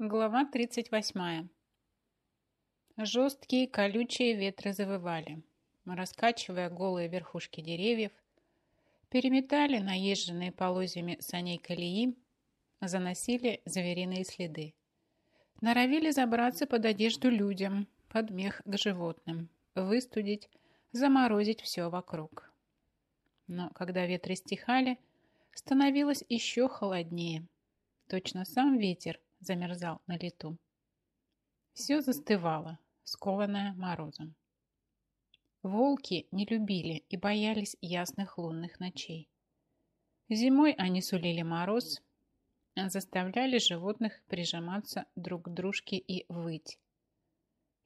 Глава 38. Жесткие колючие ветры завывали, раскачивая голые верхушки деревьев, переметали наезженные полозьями саней колеи, заносили звериные следы, норовили забраться под одежду людям, под мех к животным, выстудить, заморозить все вокруг. Но когда ветры стихали, становилось еще холоднее. Точно сам ветер замерзал на лету. Все застывало, скованное морозом. Волки не любили и боялись ясных лунных ночей. Зимой они сулили мороз, заставляли животных прижиматься друг к дружке и выть.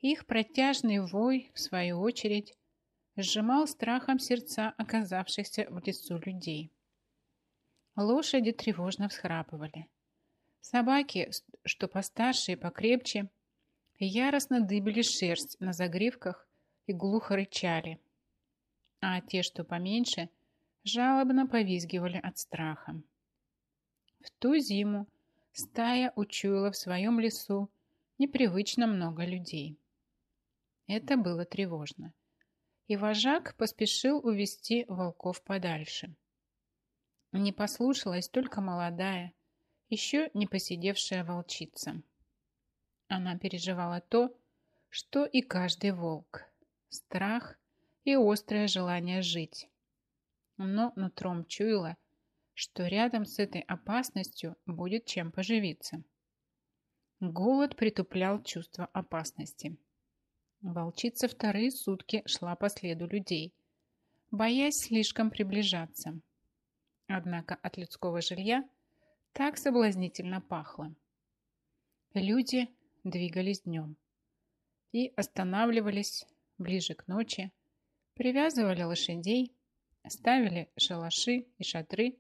Их протяжный вой, в свою очередь, сжимал страхом сердца оказавшихся в лесу людей. Лошади тревожно всхрапывали. Собаки, что постарше и покрепче, яростно дыбили шерсть на загривках и глухо рычали, а те, что поменьше, жалобно повизгивали от страха. В ту зиму стая учуяла в своем лесу непривычно много людей. Это было тревожно, и вожак поспешил увести волков подальше. Не послушалась только молодая, еще не посидевшая волчица. Она переживала то, что и каждый волк – страх и острое желание жить. Но нутром чуяла, что рядом с этой опасностью будет чем поживиться. Голод притуплял чувство опасности. Волчица вторые сутки шла по следу людей, боясь слишком приближаться. Однако от людского жилья так соблазнительно пахло. Люди двигались днем и останавливались ближе к ночи, привязывали лошадей, ставили шалаши и шатры,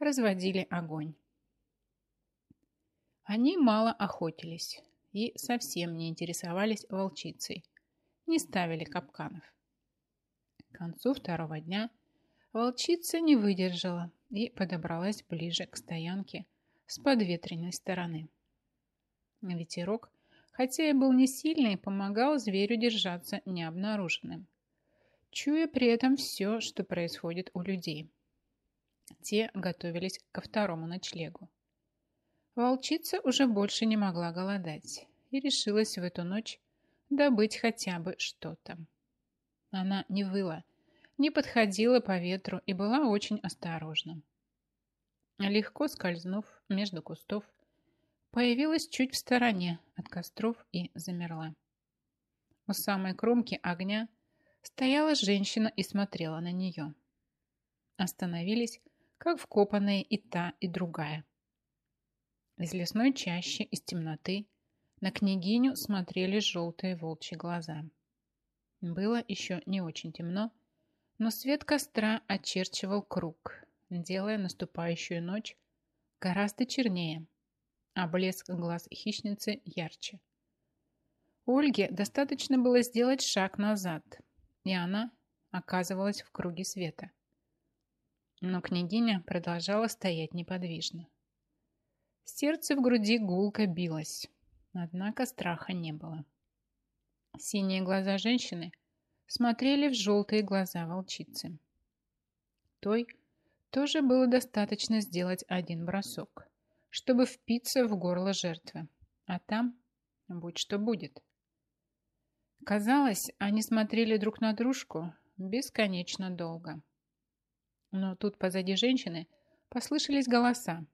разводили огонь. Они мало охотились и совсем не интересовались волчицей, не ставили капканов. К концу второго дня волчица не выдержала и подобралась ближе к стоянке с подветренной стороны. Ветерок, хотя и был не сильный, помогал зверю держаться необнаруженным, чуя при этом все, что происходит у людей. Те готовились ко второму ночлегу. Волчица уже больше не могла голодать и решилась в эту ночь добыть хотя бы что-то. Она не выла, не подходила по ветру и была очень осторожна. Легко скользнув между кустов, появилась чуть в стороне от костров и замерла. У самой кромки огня стояла женщина и смотрела на нее. Остановились, как вкопанные и та, и другая. Из лесной чащи, из темноты, на княгиню смотрели желтые волчьи глаза. Было еще не очень темно, но свет костра очерчивал круг, делая наступающую ночь гораздо чернее, а блеск глаз хищницы ярче. Ольге достаточно было сделать шаг назад, и она оказывалась в круге света. Но княгиня продолжала стоять неподвижно. Сердце в груди гулко билось, однако страха не было. Синие глаза женщины смотрели в желтые глаза волчицы. Той тоже было достаточно сделать один бросок, чтобы впиться в горло жертвы, а там будь что будет. Казалось, они смотрели друг на дружку бесконечно долго. Но тут позади женщины послышались голоса.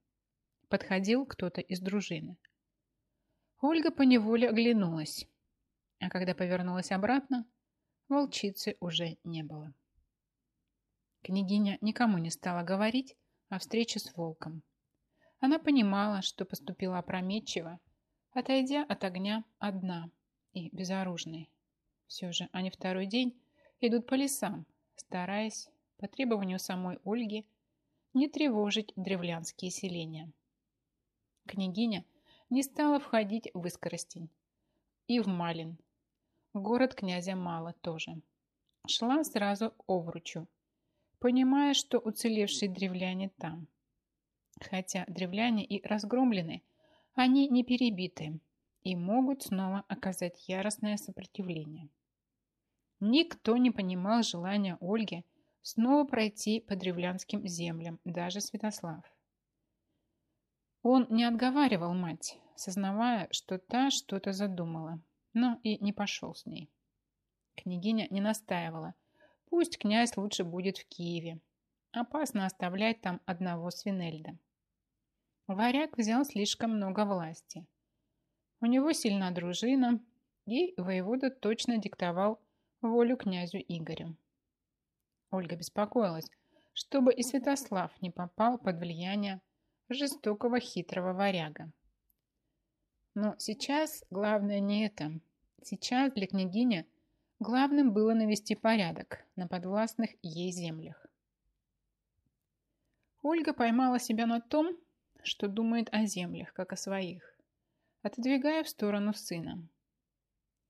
Подходил кто-то из дружины. Ольга поневоле оглянулась, а когда повернулась обратно, волчицы уже не было. Княгиня никому не стала говорить о встрече с волком. Она понимала, что поступила опрометчиво, отойдя от огня одна и безоружной. Все же они второй день идут по лесам, стараясь, по требованию самой Ольги, не тревожить древлянские селения. Княгиня не стала входить в Искоростень и в Малин, Город князя мало тоже. Шла сразу Овручу, понимая, что уцелевшие древляне там. Хотя древляне и разгромлены, Они не перебиты и могут снова оказать яростное сопротивление. Никто не понимал желания Ольги снова пройти по древлянским землям, даже Святослав. Он не отговаривал мать, сознавая, что та что-то задумала, но и не пошел с ней. Княгиня не настаивала. Пусть князь лучше будет в Киеве. Опасно оставлять там одного Свинельда. Варяг взял слишком много власти. У него сильна дружина, и воевода точно диктовал волю князю Игорю. Ольга беспокоилась, чтобы и Святослав не попал под влияние жестокого хитрого варяга. Но сейчас главное не это. Сейчас для княгини главным было навести порядок на подвластных ей землях. Ольга поймала себя на том, что думает о землях, как о своих, отодвигая в сторону сына.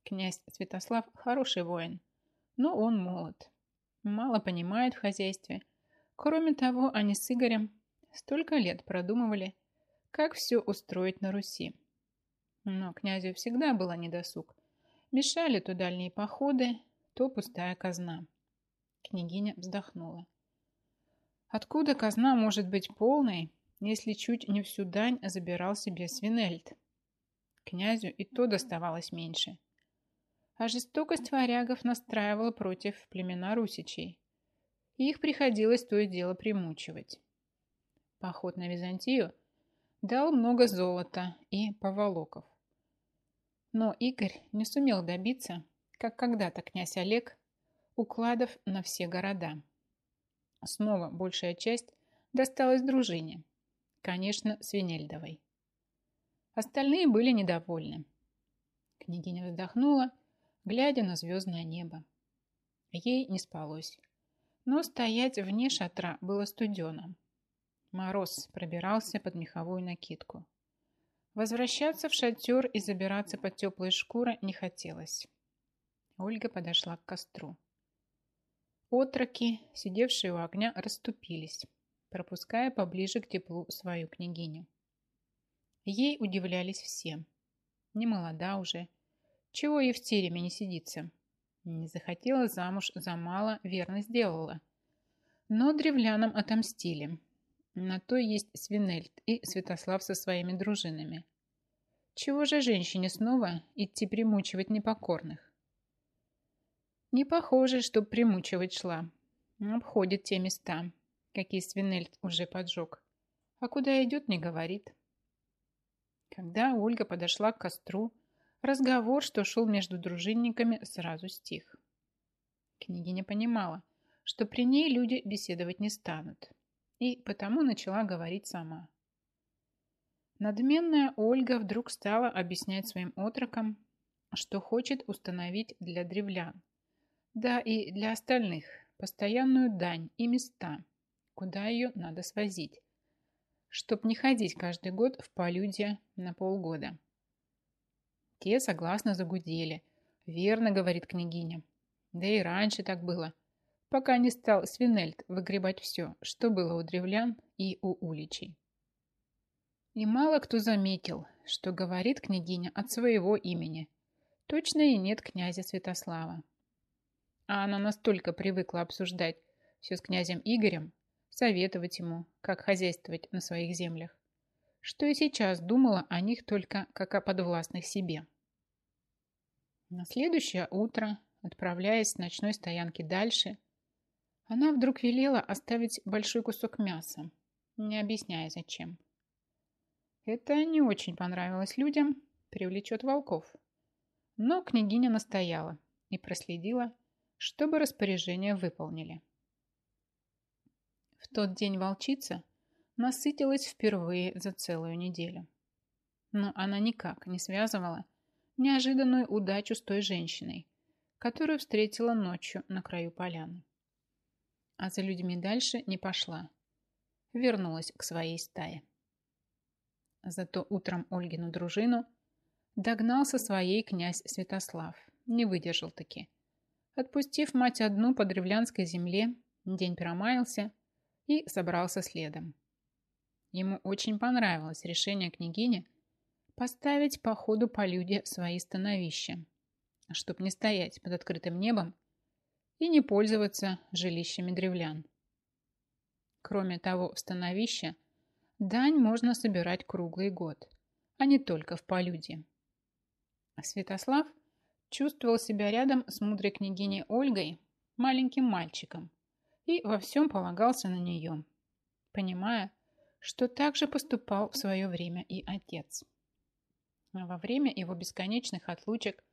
Князь Святослав хороший воин, но он молод, мало понимает в хозяйстве. Кроме того, они с Игорем столько лет продумывали, как все устроить на Руси. Но князю всегда было недосуг. Мешали то дальние походы, то пустая казна. Княгиня вздохнула. Откуда казна может быть полной, если чуть не всю дань забирал себе Свинельд? Князю и то доставалось меньше а жестокость варягов настраивала против племена русичей. И их приходилось то и дело примучивать. Поход на Византию дал много золота и поволоков. Но Игорь не сумел добиться, как когда-то князь Олег, укладов на все города. Снова большая часть досталась дружине, конечно, Свинельдовой. Остальные были недовольны. Княгиня вздохнула глядя на звездное небо. Ей не спалось. Но стоять вне шатра было студено. Мороз пробирался под меховую накидку. Возвращаться в шатер и забираться под теплые шкуры не хотелось. Ольга подошла к костру. Отроки, сидевшие у огня, расступились, пропуская поближе к теплу свою княгиню. Ей удивлялись все. Не молода уже, чего ей в тереме не сидится? Не захотела замуж за мало, верно сделала. Но древлянам отомстили. На то есть Свинельд и Святослав со своими дружинами. Чего же женщине снова идти примучивать непокорных? Не похоже, чтоб примучивать шла. Обходит те места, какие Свинельд уже поджег. А куда идет, не говорит. Когда Ольга подошла к костру, Разговор, что шел между дружинниками, сразу стих. Княгиня понимала, что при ней люди беседовать не станут, и потому начала говорить сама. Надменная Ольга вдруг стала объяснять своим отрокам, что хочет установить для древлян, да и для остальных, постоянную дань и места, куда ее надо свозить, чтоб не ходить каждый год в полюдье на полгода. Те согласно загудели. Верно, говорит княгиня. Да и раньше так было, пока не стал Свинельд выгребать все, что было у древлян и у уличей. И мало кто заметил, что говорит княгиня от своего имени. Точно и нет князя Святослава. А она настолько привыкла обсуждать все с князем Игорем, советовать ему, как хозяйствовать на своих землях, что и сейчас думала о них только как о подвластных себе. На следующее утро, отправляясь с ночной стоянки дальше, она вдруг велела оставить большой кусок мяса, не объясняя зачем. Это не очень понравилось людям, привлечет волков. Но княгиня настояла и проследила, чтобы распоряжение выполнили. В тот день волчица – насытилась впервые за целую неделю. Но она никак не связывала неожиданную удачу с той женщиной, которую встретила ночью на краю поляны. А за людьми дальше не пошла. Вернулась к своей стае. Зато утром Ольгину дружину догнал со своей князь Святослав. Не выдержал таки. Отпустив мать одну по древлянской земле, день промаялся и собрался следом. Ему очень понравилось решение княгини поставить по ходу по люди свои становища, чтоб не стоять под открытым небом и не пользоваться жилищами древлян. Кроме того, в становище дань можно собирать круглый год, а не только в полюде. Святослав чувствовал себя рядом с мудрой княгиней Ольгой маленьким мальчиком и во всем полагался на нее, понимая, что так же поступал в свое время и отец. Во время его бесконечных отлучек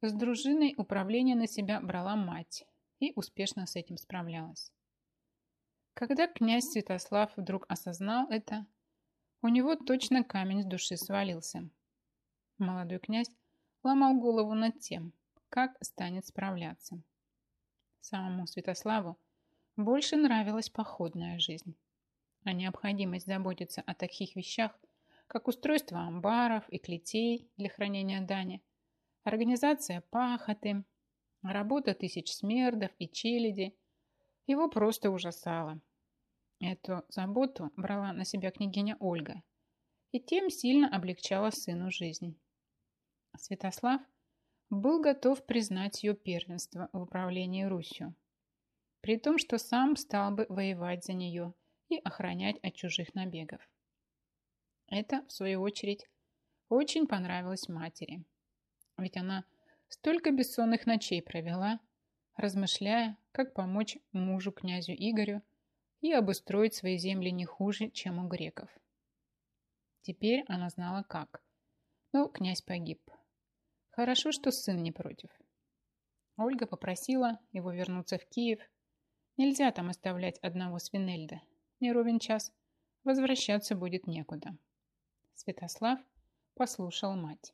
с дружиной управление на себя брала мать и успешно с этим справлялась. Когда князь Святослав вдруг осознал это, у него точно камень с души свалился. Молодой князь ломал голову над тем, как станет справляться. Самому Святославу больше нравилась походная жизнь, а необходимость заботиться о таких вещах, как устройство амбаров и клетей для хранения дани, организация пахоты, работа тысяч смердов и челяди, его просто ужасало. Эту заботу брала на себя княгиня Ольга и тем сильно облегчала сыну жизнь. Святослав был готов признать ее первенство в управлении Русью, при том, что сам стал бы воевать за нее и охранять от чужих набегов. Это, в свою очередь, очень понравилось матери. Ведь она столько бессонных ночей провела, размышляя, как помочь мужу князю Игорю и обустроить свои земли не хуже, чем у греков. Теперь она знала как. Но князь погиб. Хорошо, что сын не против. Ольга попросила его вернуться в Киев. Нельзя там оставлять одного Свинельда. Не ровен час. Возвращаться будет некуда. Святослав послушал мать.